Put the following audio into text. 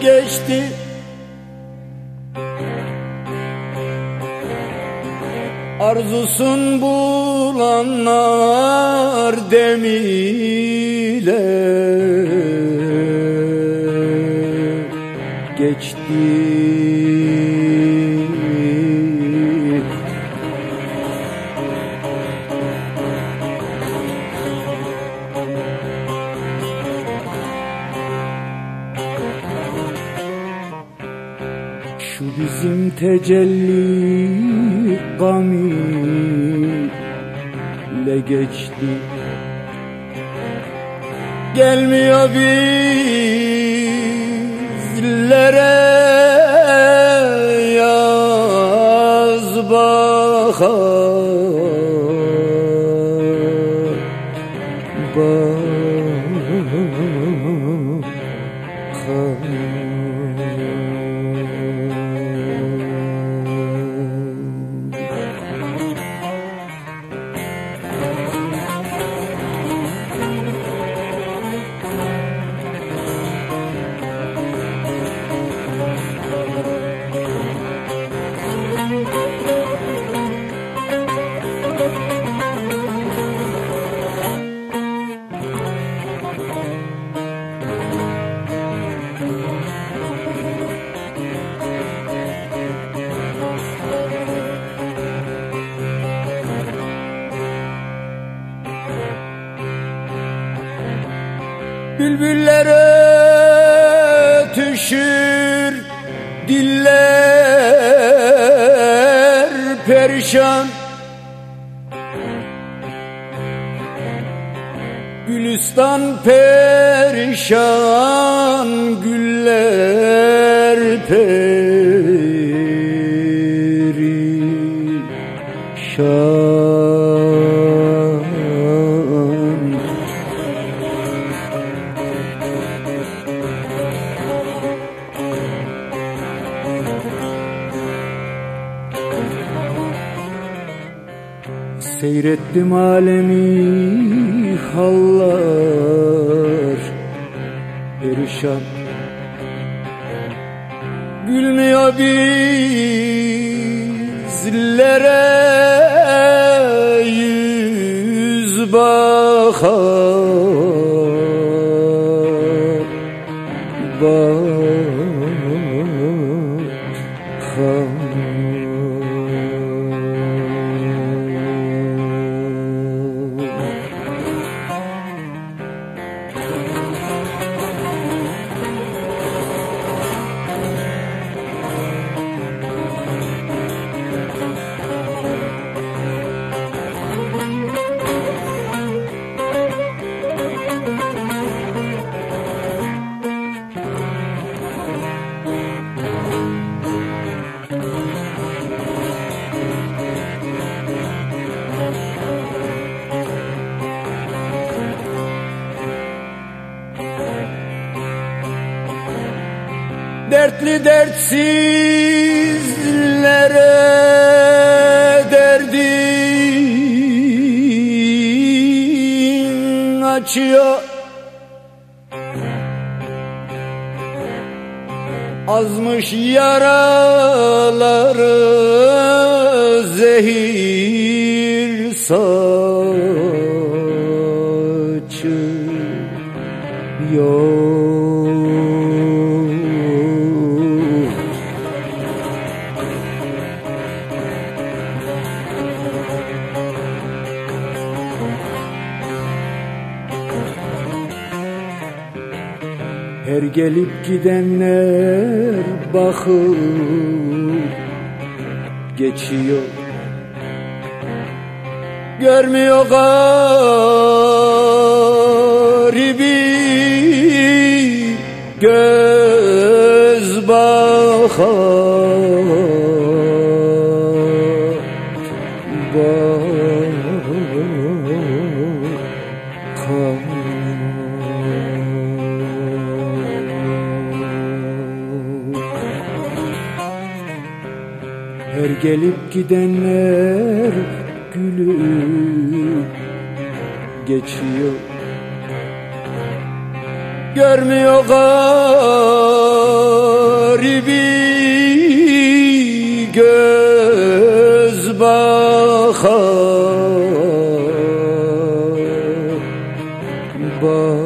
geçti. Arzusun bulanlar demiyle geçti. Tecelli gamiyle geçti. Gelmiyor bizlere yaz bahar Bülbüller ötüşür Diller perişan. Gülistan perişan Güller perişan Seyrettim alemi hallar. Perişan. Gülmüyor bizlere yüz bakar Dertli dertsizlere derdin açıyor. Azmış yaraları zehir saçıyor Her gelip gidenler bakıp geçiyor. Görmüyor garibi göz bakar. Her gelip gidenler gülüp geçiyor. Görmüyor garibi göz bağ bahar